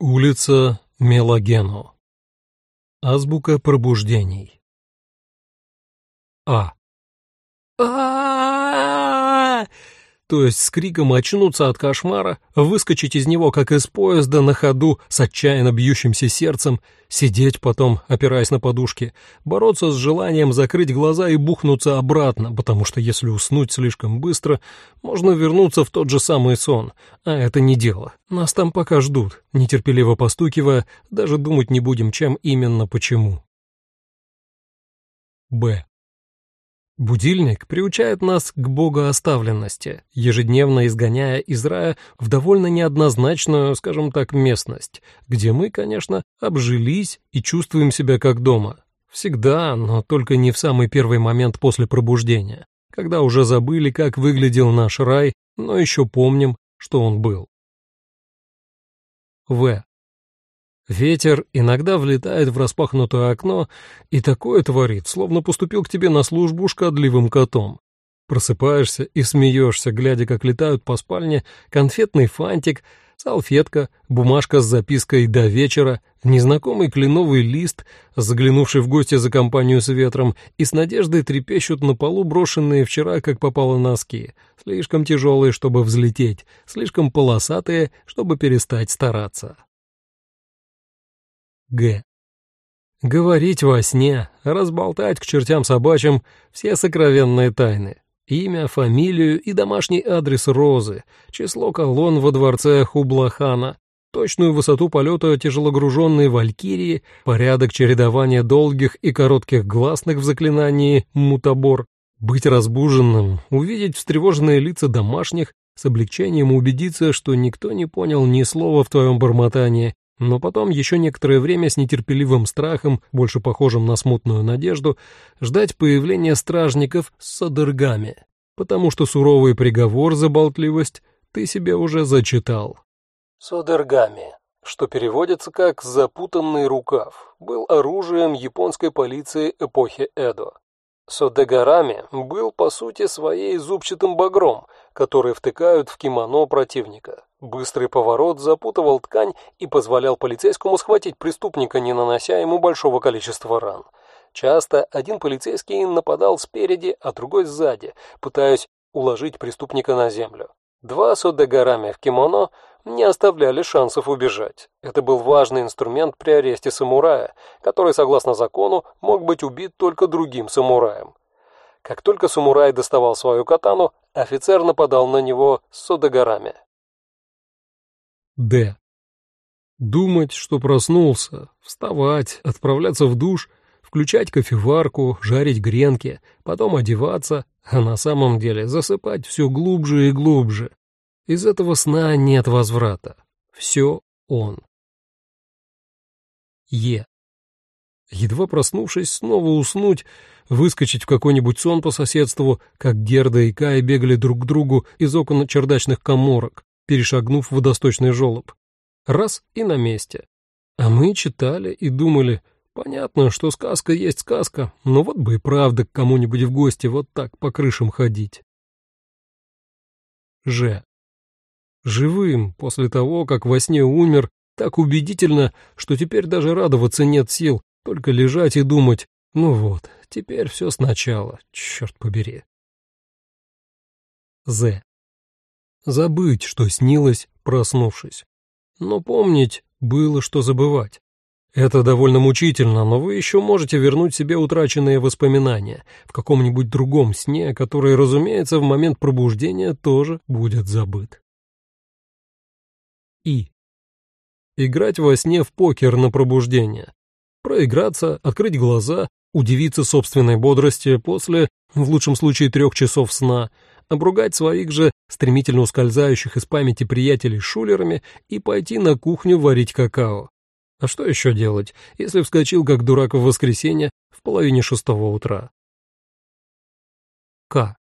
Улица Мелагено. Азбука пробуждений. А. а То есть с криком очнуться от кошмара, выскочить из него, как из поезда, на ходу, с отчаянно бьющимся сердцем, сидеть потом, опираясь на подушки, бороться с желанием закрыть глаза и бухнуться обратно, потому что если уснуть слишком быстро, можно вернуться в тот же самый сон, а это не дело. Нас там пока ждут, нетерпеливо постукивая, даже думать не будем, чем именно почему. Б. Будильник приучает нас к богооставленности, ежедневно изгоняя из рая в довольно неоднозначную, скажем так, местность, где мы, конечно, обжились и чувствуем себя как дома. Всегда, но только не в самый первый момент после пробуждения, когда уже забыли, как выглядел наш рай, но еще помним, что он был. В. Ветер иногда влетает в распахнутое окно и такое творит, словно поступил к тебе на службу шкодливым котом. Просыпаешься и смеешься, глядя, как летают по спальне конфетный фантик, салфетка, бумажка с запиской «До вечера», незнакомый кленовый лист, заглянувший в гости за компанию с ветром, и с надеждой трепещут на полу брошенные вчера, как попало носки, слишком тяжелые, чтобы взлететь, слишком полосатые, чтобы перестать стараться. Г. Говорить во сне, разболтать к чертям собачьим все сокровенные тайны. Имя, фамилию и домашний адрес Розы, число колонн во дворце Хублахана, точную высоту полета тяжелогруженной валькирии, порядок чередования долгих и коротких гласных в заклинании «мутабор», быть разбуженным, увидеть встревоженные лица домашних, с облегчением убедиться, что никто не понял ни слова в твоем бормотании, но потом еще некоторое время с нетерпеливым страхом, больше похожим на смутную надежду, ждать появления стражников с садыргами, потому что суровый приговор за болтливость ты себе уже зачитал. Содергами, что переводится как «запутанный рукав», был оружием японской полиции эпохи Эдо. Содегарами был по сути своей зубчатым багром, который втыкают в кимоно противника. Быстрый поворот запутывал ткань и позволял полицейскому схватить преступника, не нанося ему большого количества ран. Часто один полицейский нападал спереди, а другой сзади, пытаясь уложить преступника на землю. Два содегарами в кимоно не оставляли шансов убежать. Это был важный инструмент при аресте самурая, который, согласно закону, мог быть убит только другим самураем. Как только самурай доставал свою катану, офицер нападал на него с содогарами. Д. Думать, что проснулся, вставать, отправляться в душ, включать кофеварку, жарить гренки, потом одеваться, а на самом деле засыпать все глубже и глубже, из этого сна нет возврата. Все он. Е. Едва проснувшись, снова уснуть, выскочить в какой-нибудь сон по соседству, как Герда и Кай бегали друг к другу из окон чердачных коморок, перешагнув водосточный желоб. Раз и на месте. А мы читали и думали, понятно, что сказка есть сказка, но вот бы и правда к кому-нибудь в гости вот так по крышам ходить. Ж живым после того, как во сне умер, так убедительно, что теперь даже радоваться нет сил, только лежать и думать, ну вот, теперь все сначала, черт побери. З. Забыть, что снилось, проснувшись. Но помнить было, что забывать. Это довольно мучительно, но вы еще можете вернуть себе утраченные воспоминания в каком-нибудь другом сне, который, разумеется, в момент пробуждения тоже будет забыт. И. Играть во сне в покер на пробуждение. Проиграться, открыть глаза, удивиться собственной бодрости после, в лучшем случае, трех часов сна, обругать своих же стремительно ускользающих из памяти приятелей шулерами и пойти на кухню варить какао. А что еще делать, если вскочил как дурак в воскресенье в половине шестого утра? К.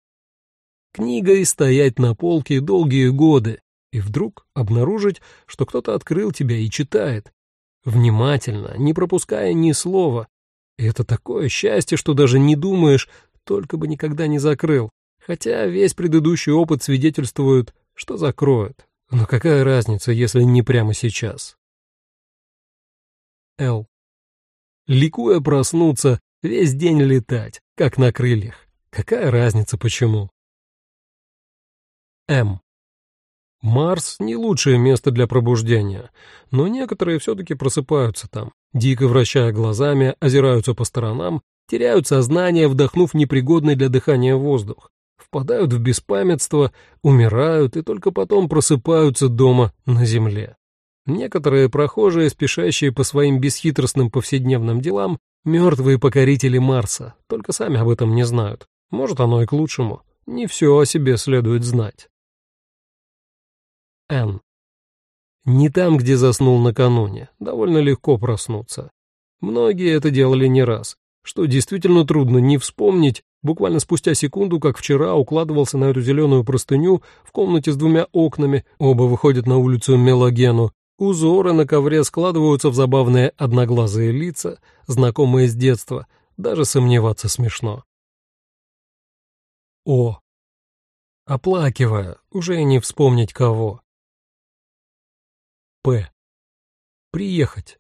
Книгой стоять на полке долгие годы, и вдруг обнаружить, что кто-то открыл тебя и читает. Внимательно, не пропуская ни слова. И это такое счастье, что даже не думаешь, только бы никогда не закрыл. Хотя весь предыдущий опыт свидетельствует, что закроют. Но какая разница, если не прямо сейчас? Л. Ликуя проснуться, весь день летать, как на крыльях. Какая разница почему? М. Марс — не лучшее место для пробуждения, но некоторые все-таки просыпаются там, дико вращая глазами, озираются по сторонам, теряют сознание, вдохнув непригодный для дыхания воздух, впадают в беспамятство, умирают и только потом просыпаются дома на земле. Некоторые прохожие, спешащие по своим бесхитростным повседневным делам, мертвые покорители Марса, только сами об этом не знают. Может, оно и к лучшему. Не все о себе следует знать. Н. Не там, где заснул накануне, довольно легко проснуться. Многие это делали не раз, что действительно трудно не вспомнить, буквально спустя секунду, как вчера укладывался на эту зеленую простыню в комнате с двумя окнами, оба выходят на улицу Мелагену, узоры на ковре складываются в забавные одноглазые лица, знакомые с детства, даже сомневаться смешно. О. Оплакивая, уже не вспомнить кого. П. Приехать.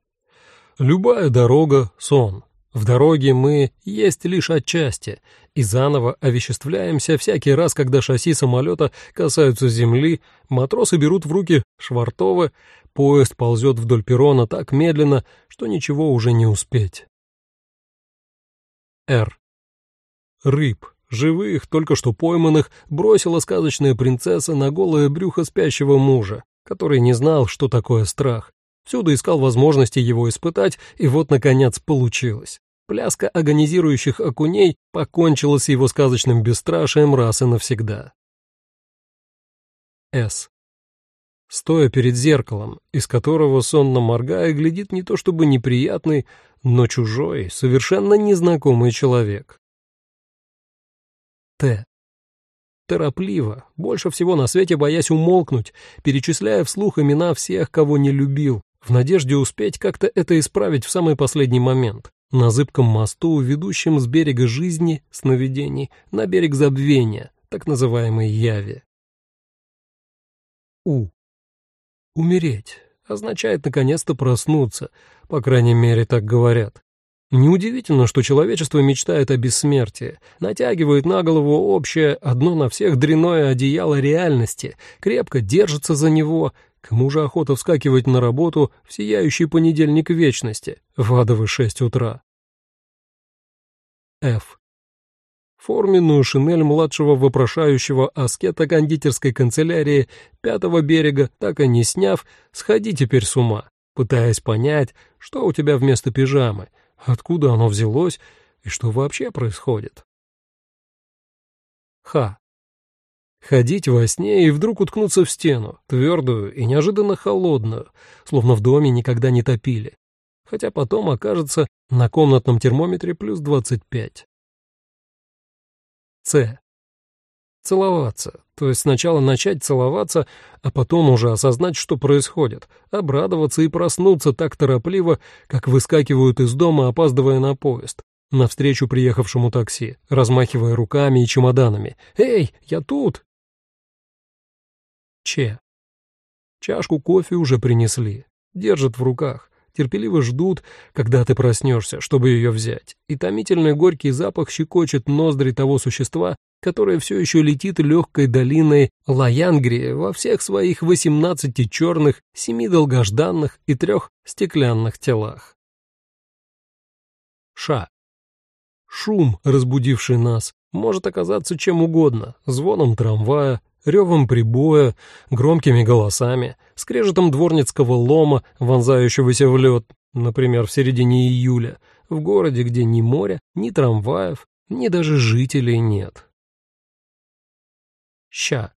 Любая дорога — сон. В дороге мы есть лишь отчасти и заново овеществляемся всякий раз, когда шасси самолета касаются земли, матросы берут в руки швартовы, поезд ползет вдоль перрона так медленно, что ничего уже не успеть. Р. Рыб, живых, только что пойманных, бросила сказочная принцесса на голое брюхо спящего мужа который не знал, что такое страх. Всюду искал возможности его испытать, и вот, наконец, получилось. Пляска агонизирующих окуней покончила с его сказочным бесстрашием раз и навсегда. С. Стоя перед зеркалом, из которого сонно моргая глядит не то чтобы неприятный, но чужой, совершенно незнакомый человек. Т торопливо, больше всего на свете боясь умолкнуть, перечисляя вслух имена всех, кого не любил, в надежде успеть как-то это исправить в самый последний момент. На зыбком мосту, ведущем с берега жизни, сновидений, на берег забвения, так называемой Яви. У. Умереть означает наконец-то проснуться, по крайней мере, так говорят. Неудивительно, что человечество мечтает о бессмертии, натягивает на голову общее, одно на всех дряное одеяло реальности, крепко держится за него. Кому же охота вскакивать на работу в сияющий понедельник вечности, в адовы шесть утра? Ф. Форменную шинель младшего вопрошающего аскета кондитерской канцелярии Пятого берега, так и не сняв, сходи теперь с ума, пытаясь понять, что у тебя вместо пижамы — Откуда оно взялось и что вообще происходит? Ха. Ходить во сне и вдруг уткнуться в стену, твердую и неожиданно холодную, словно в доме никогда не топили. Хотя потом окажется на комнатном термометре плюс 25. С. Целоваться. То есть сначала начать целоваться, а потом уже осознать, что происходит, обрадоваться и проснуться так торопливо, как выскакивают из дома, опаздывая на поезд, навстречу приехавшему такси, размахивая руками и чемоданами. «Эй, я тут!» Че. Чашку кофе уже принесли. Держат в руках терпеливо ждут, когда ты проснешься, чтобы ее взять, и томительный горький запах щекочет ноздри того существа, которое все еще летит легкой долиной Лаянгри во всех своих восемнадцати черных, семи долгожданных и трех стеклянных телах. Ша. Шум, разбудивший нас, может оказаться чем угодно, звоном трамвая, ревом прибоя, громкими голосами, скрежетом дворницкого лома, вонзающегося в лед, например, в середине июля, в городе, где ни моря, ни трамваев, ни даже жителей нет. Ща.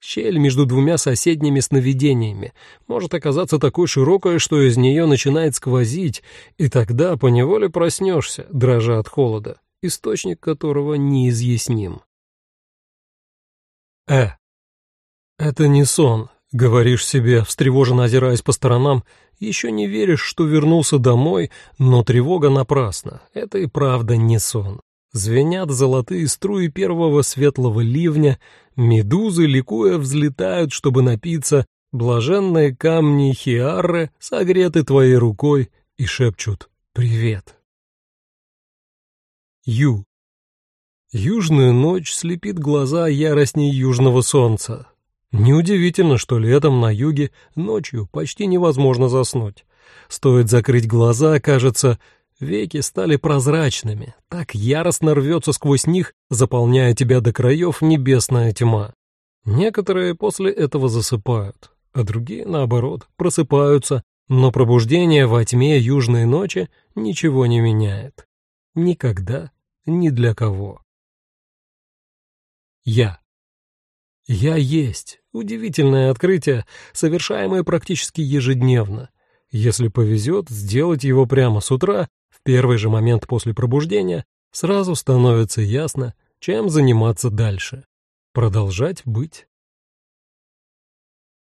Щель между двумя соседними сновидениями может оказаться такой широкой, что из нее начинает сквозить, и тогда поневоле проснешься, дрожа от холода, источник которого неизъясним. Э. Это не сон, говоришь себе, встревоженно озираясь по сторонам, еще не веришь, что вернулся домой, но тревога напрасна. Это и правда не сон. Звенят золотые струи первого светлого ливня, медузы, ликуя, взлетают, чтобы напиться, блаженные камни хиарры согреты твоей рукой, и шепчут «Привет». Ю. Южная ночь слепит глаза яростней южного солнца. Неудивительно, что летом на юге ночью почти невозможно заснуть. Стоит закрыть глаза, кажется, веки стали прозрачными, так яростно рвется сквозь них, заполняя тебя до краев небесная тьма. Некоторые после этого засыпают, а другие, наоборот, просыпаются, но пробуждение во тьме южной ночи ничего не меняет. Никогда, ни для кого. Я. Я есть. Удивительное открытие, совершаемое практически ежедневно. Если повезет, сделать его прямо с утра, в первый же момент после пробуждения, сразу становится ясно, чем заниматься дальше. Продолжать быть